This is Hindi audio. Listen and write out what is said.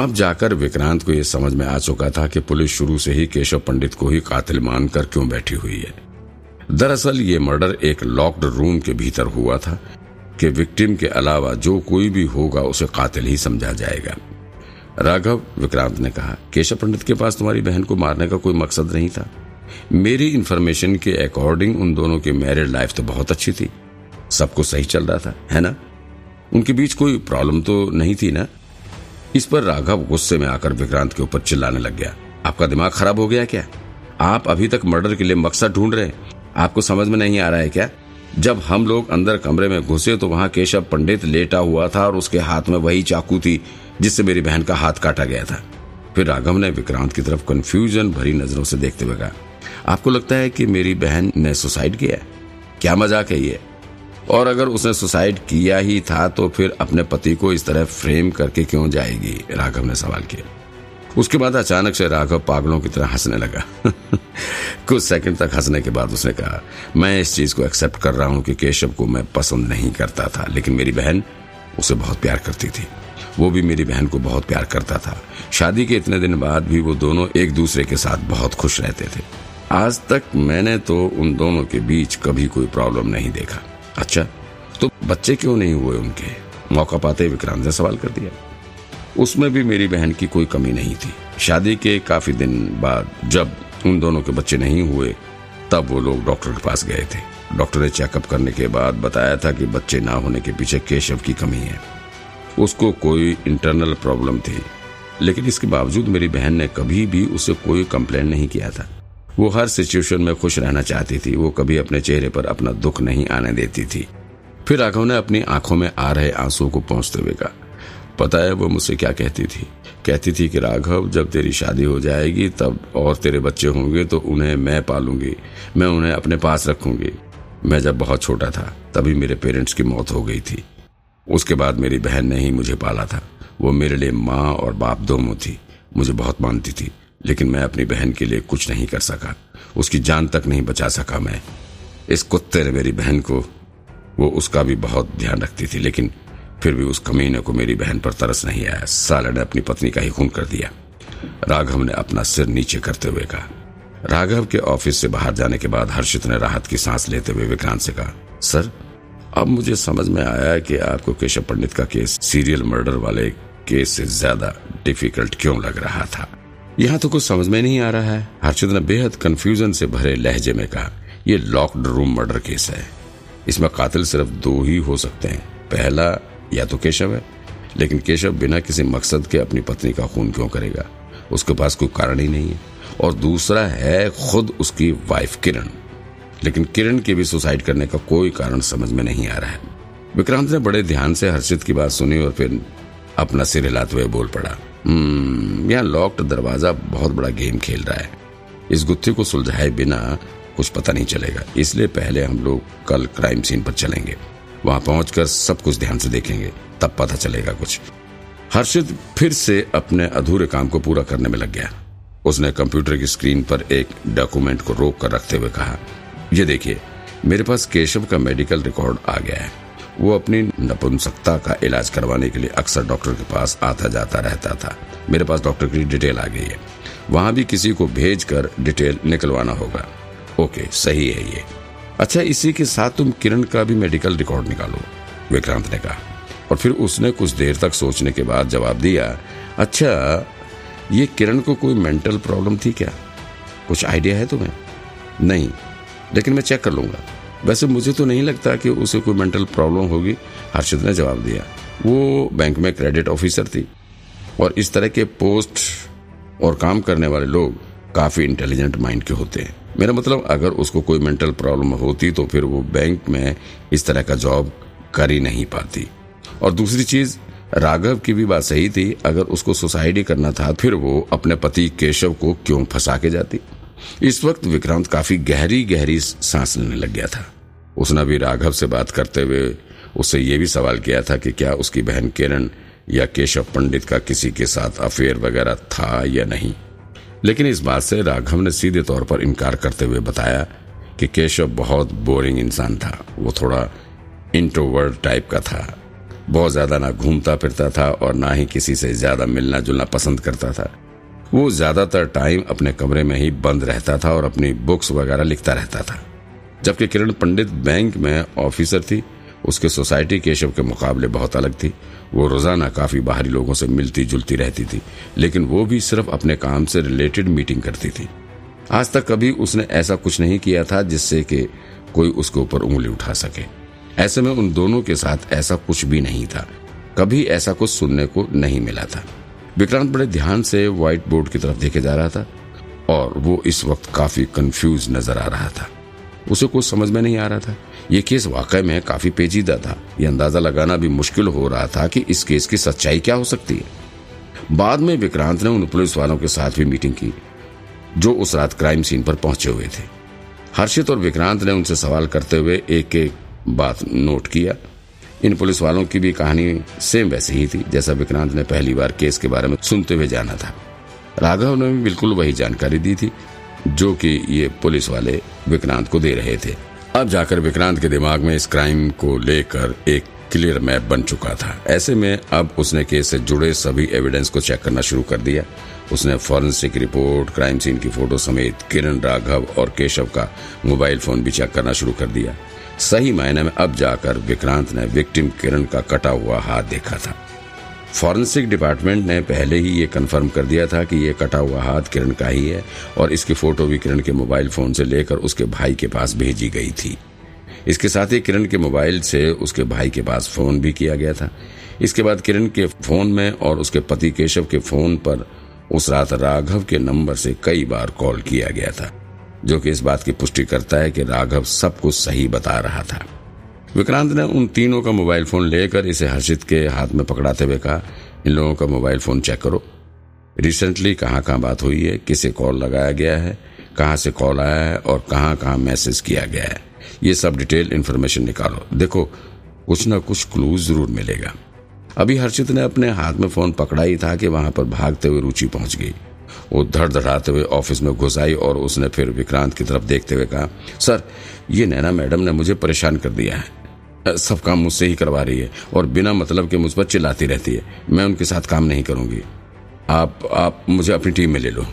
अब जाकर विक्रांत को यह समझ में आ चुका था कि पुलिस शुरू से ही केशव पंडित को ही कातिल मानकर क्यों बैठी हुई है। दरअसल ये मर्डर एक लॉक्ड रूम के भीतर हुआ था कि विक्टिम के अलावा जो कोई भी होगा उसे कातिल ही समझा जाएगा। राघव, विक्रांत ने कहा, केशव पंडित के पास तुम्हारी बहन को मारने का कोई मकसद नहीं था। मेरी इन्फॉर्मेशन के अकॉर्डिंग उन दोनों की मैरिड लाइफ तो बहुत अच्छी थी। सब कुछ सही चल रहा था, है ना? उनके बीच कोई प्रॉब्लम तो नहीं थी ना? इस पर राघव गुस्से में आकर विक्रांत के ऊपर चिल्लाने लग गया। आपका दिमाग खराब हो गया क्या? आप अभी तक मर्डर के लिए मकसद ढूंढ रहे आपको समझ में नहीं आ रहा है क्या? जब हम लोग अंदर कमरे में घुसे तो वहाँ केशव पंडित लेटा हुआ था और उसके हाथ में वही चाकू थी, जिससे मेरी बहन का हाथ काटा गया था। फिर राघव ने विक्रांत की तरफ़ कंफ्यूजन भरी नज़रों से देखते हुए कहा, आपको लगता है कि मेरी बहन ने सुसाइड किया क्या मज़ाक है ये? और अगर उसने सुसाइड किया ही था तो फिर अपने पति को इस तरह फ्रेम करके क्यों जाएगी? राघव ने सवाल किया। उसके बाद अचानक से राघव पागलों की तरह हंसने लगा। कुछ सेकंड तक हंसने के बाद उसने कहा, मैं इस चीज़ को एक्सेप्ट कर रहा हूँ कि केशव को मैं पसंद नहीं करता था, लेकिन मेरी बहन उसे बहुत प्यार करती थी। वो भी मेरी बहन को बहुत प्यार करता था। शादी के इतने दिन बाद भी वो दोनों एक दूसरे के साथ बहुत खुश रहते थे। आज तक मैंने तो उन दोनों के बीच कभी कोई प्रॉब्लम नहीं देखा। अच्छा तो बच्चे क्यों नहीं हुए उनके? मौका पाते विक्रांत ने सवाल कर दिया। उसमें भी मेरी बहन की कोई कमी नहीं थी। शादी के काफ़ी दिन बाद जब उन दोनों के बच्चे नहीं हुए, तब वो लोग डॉक्टर के पास गए थे। डॉक्टर ने चेकअप करने के बाद बताया था कि बच्चे ना होने के पीछे केशव की कमी है। उसको कोई इंटरनल प्रॉब्लम थी। लेकिन इसके बावजूद मेरी बहन ने कभी भी उसे कोई कंप्लेन नहीं किया था। वो हर सिचुएशन में खुश रहना चाहती थी। वो कभी अपने चेहरे पर अपना दुख नहीं आने देती थी। फिर राघव ने अपनी आँखों में आ रहे आँसू को पहुँचते हुए कहा, पता है वो मुझसे क्या कहती थी? कहती थी कि, राघव, जब तेरी शादी हो जाएगी, तब और तेरे बच्चे होंगे तो उन्हें मैं पालूँगी, मैं उन्हें अपने पास रखूँगी। मैं जब बहुत छोटा था, तभी मेरे पेरेंट्स की मौत हो गई थी। उसके बाद मेरी बहन ने ही मुझे पाला था। वो मेरे लिए माँ और बाप दोनों थी। मुझे बहुत मानती थी। लेकिन मैं अपनी बहन के लिए कुछ नहीं कर सका। उसकी जान तक नहीं बचा सका मैं। इस कुत्ते ने मेरी बहन को, वो उसका भी बहुत ध्यान रखती थी, लेकिन फिर भी उस कमीने को मेरी बहन पर तरस नहीं आया। साले ने अपनी पत्नी का ही खून कर दिया। राघव ने अपना सिर नीचे करते हुए कहा। राघव के ऑफ़िस से बाहर जाने के बाद हर्षित ने राहत की सांस लेते हुए विक्रांत से कहा, सर, अब मुझे समझ में आया कि आपको केशव पंडित का केस, सीरियल मर्डर वाले केस से ज़्यादा डिफ़िकल्ट क्यों लग रहा था? यहाँ तो कुछ समझ में नहीं आ रहा है। हर्षित ने बेहद कंफ्यूजन से भरे लहजे में कहा यह लॉक्ड रूम मर्डर केस है। इसमें कातिल सिर्फ़ दो ही हो सकते हैं। पहला या तो केशव है, लेकिन केशव बिना किसी मकसद के अपनी पत्नी का खून क्यों करेगा? उसके पास कोई कारण ही नहीं है। और दूसरा है खुद उसकी वाइफ किरण। लेकिन किरण के भी सुसाइड करने का कोई कारण समझ में नहीं आ रहा है। विक्रांत ने बड़े ध्यान से हर्षित की बात सुनी और फिर अपना सिर हिलाते हुए बोल पड़ा यहाँ लॉक्ड दरवाज़ा बहुत बड़ा गेम खेल रहा है। इस गुत्थी को सुलझाए बिना कुछ पता नहीं चलेगा। इसलिए पहले हम लोग कल क्राइम सीन पर चलेंगे। वहाँ पहुंचकर सब कुछ ध्यान से देखेंगे। तब पता चलेगा कुछ। हर्षित फिर से अपने अधूरे काम को पूरा करने में लग गया। उसने कंप्यूटर की स्क्रीन पर एक डॉक्यूमेंट को रोक कर रखते हुए कहा यह देखिए, मेरे पास केशव का मेडिकल रिकॉर्ड आ गया है। वो अपनी नपुंसकता का इलाज करवाने के लिए अक्सर डॉक्टर के पास आता जाता रहता था। मेरे पास डॉक्टर की डिटेल आ गई है। वहाँ भी किसी को भेज कर डिटेल निकलवाना होगा। ओके, सही है ये। अच्छा इसी के साथ तुम किरण का भी मेडिकल रिकॉर्ड निकालो, विक्रांत ने कहा। और फिर उसने कुछ देर तक सोचने के बाद जवाब दिया अच्छा ये किरण को कोई मेंटल प्रॉब्लम थी क्या? कुछ आइडिया है तुम्हें? नहीं, लेकिन मैं चेक कर लूँगा। वैसे मुझे तो नहीं लगता कि उसे कोई मेंटल प्रॉब्लम होगी हर्षद ने जवाब दिया। वो बैंक में क्रेडिट ऑफिसर थी और इस तरह के पोस्ट और काम करने वाले लोग काफ़ी इंटेलिजेंट माइंड के होते हैं। मेरा मतलब अगर उसको कोई मेंटल प्रॉब्लम होती तो फिर वो बैंक में इस तरह का जॉब कर ही नहीं पाती। और दूसरी चीज़, राघव की भी बात सही थी, अगर उसको सुसाइड करना था, फिर वो अपने पति केशव को क्यों फंसा के जाती? इस वक्त विक्रांत काफ़ी गहरी गहरी सांस लेने लग गया था। उसने भी राघव से बात करते हुए उससे ये भी सवाल किया था कि क्या उसकी बहन किरण या केशव पंडित का किसी के साथ अफेयर वगैरह था या नहीं। लेकिन इस बात से राघव ने सीधे तौर पर इनकार करते हुए बताया कि केशव बहुत बोरिंग इंसान था। वो थोड़ा इंट्रोवर्ड टाइप का था। बहुत ज़्यादा ना घूमता फिरता था और ना ही किसी से ज़्यादा मिलना जुलना पसंद करता था। वो ज़्यादातर टाइम अपने कमरे में ही बंद रहता था और अपनी बुक्स वगैरह लिखता रहता था। जबकि किरण पंडित बैंक में ऑफिसर थी, उसके सोसाइटी केशव के मुकाबले बहुत अलग थी। वो रोज़ाना काफ़ी बाहरी लोगों से मिलती जुलती रहती थी, लेकिन वो भी सिर्फ़ अपने काम से रिलेटेड मीटिंग करती थी। आज तक कभी उसने ऐसा कुछ नहीं किया था जिससे कि कोई उसके ऊपर उंगली उठा सके। ऐसे में उन दोनों के साथ ऐसा कुछ भी नहीं था। कभी ऐसा कुछ सुनने को नहीं मिला था। विक्रांत बड़े ध्यान से व्हाइट बोर्ड की तरफ़ देखे जा रहा था और वो इस वक्त काफ़ी कंफ्यूज नज़र आ रहा था। उसे कुछ समझ में नहीं आ रहा था। ये केस वाकई में काफ़ी पेचीदा था। ये अंदाज़ा लगाना भी मुश्किल हो रहा था कि इस केस की सच्चाई क्या हो सकती है। बाद में विक्रांत ने उन पुलिस वालों के साथ भी मीटिंग की, जो उस रात क्राइम सीन पर पहुँचे हुए थे। हर्षित और विक्रांत ने उनसे सवाल करते हुए एक एक बात नोट किया। इन पुलिस वालों की भी कहानी सेम वैसी ही थी, जैसा विक्रांत ने पहली बार केस के बारे में सुनते हुए जाना था। राघव ने भी बिल्कुल वही जानकारी दी थी, जो कि ये पुलिस वाले विक्रांत को दे रहे थे। अब जाकर विक्रांत के दिमाग में इस क्राइम को लेकर एक क्लियर मैप बन चुका था। ऐसे में अब उसने केस से जुड़े सभी एविडेंस को चेक करना शुरू कर दिया। उसने फॉरेंसिक रिपोर्ट क्राइम सीन की फ़ोटो समेत किरण राघव और केशव का मोबाइल फ़ोन भी चेक करना शुरू कर दिया। सही मायने में अब जाकर विक्रांत ने विक्टिम किरण का कटा हुआ हाथ देखा था। फॉरेंसिक डिपार्टमेंट ने पहले ही ये कंफर्म कर दिया था कि ये कटा हुआ हाथ किरण का ही है और इसकी फ़ोटो भी किरण के मोबाइल फ़ोन से लेकर उसके भाई के पास भेजी गई थी। इसके साथ ही किरण के मोबाइल से उसके भाई के पास फ़ोन भी किया गया था। इसके बाद किरण के फ़ोन में और उसके पति केशव के फ़ोन पर उस रात राघव के नंबर से कई बार कॉल किया गया था। जो कि इस बात की पुष्टि करता है कि राघव सब कुछ सही बता रहा था। विक्रांत ने उन तीनों का मोबाइल फ़ोन लेकर इसे हर्षित के हाथ में पकड़ाते हुए कहा, इन लोगों का मोबाइल फ़ोन चेक करो। रिसेंटली कहाँ कहाँ बात हुई है, किसे कॉल लगाया गया है, कहाँ से कॉल आया है और कहाँ कहाँ मैसेज किया गया है। ये सब डिटेल इन्फॉर्मेशन निकालो। देखो, कुछ न कुछ क्लू ज़रूर मिलेगा। अभी हर्षित ने अपने हाथ में फ़ोन पकड़ा ही था कि वहाँ पर भागते हुए रुचि पहुँच गई। वो धड़ धड़ाते हुए ऑफ़िस में घुस आई और उसने फिर विक्रांत की तरफ़ देखते हुए कहा, सर, ये नैना मैडम ने मुझे परेशान कर दिया है। सब काम मुझसे ही करवा रही है और बिना मतलब के मुझ पर चिल्लाती रहती है। मैं उनके साथ काम नहीं करूँगी। आप आप मुझे अपनी टीम में ले लो।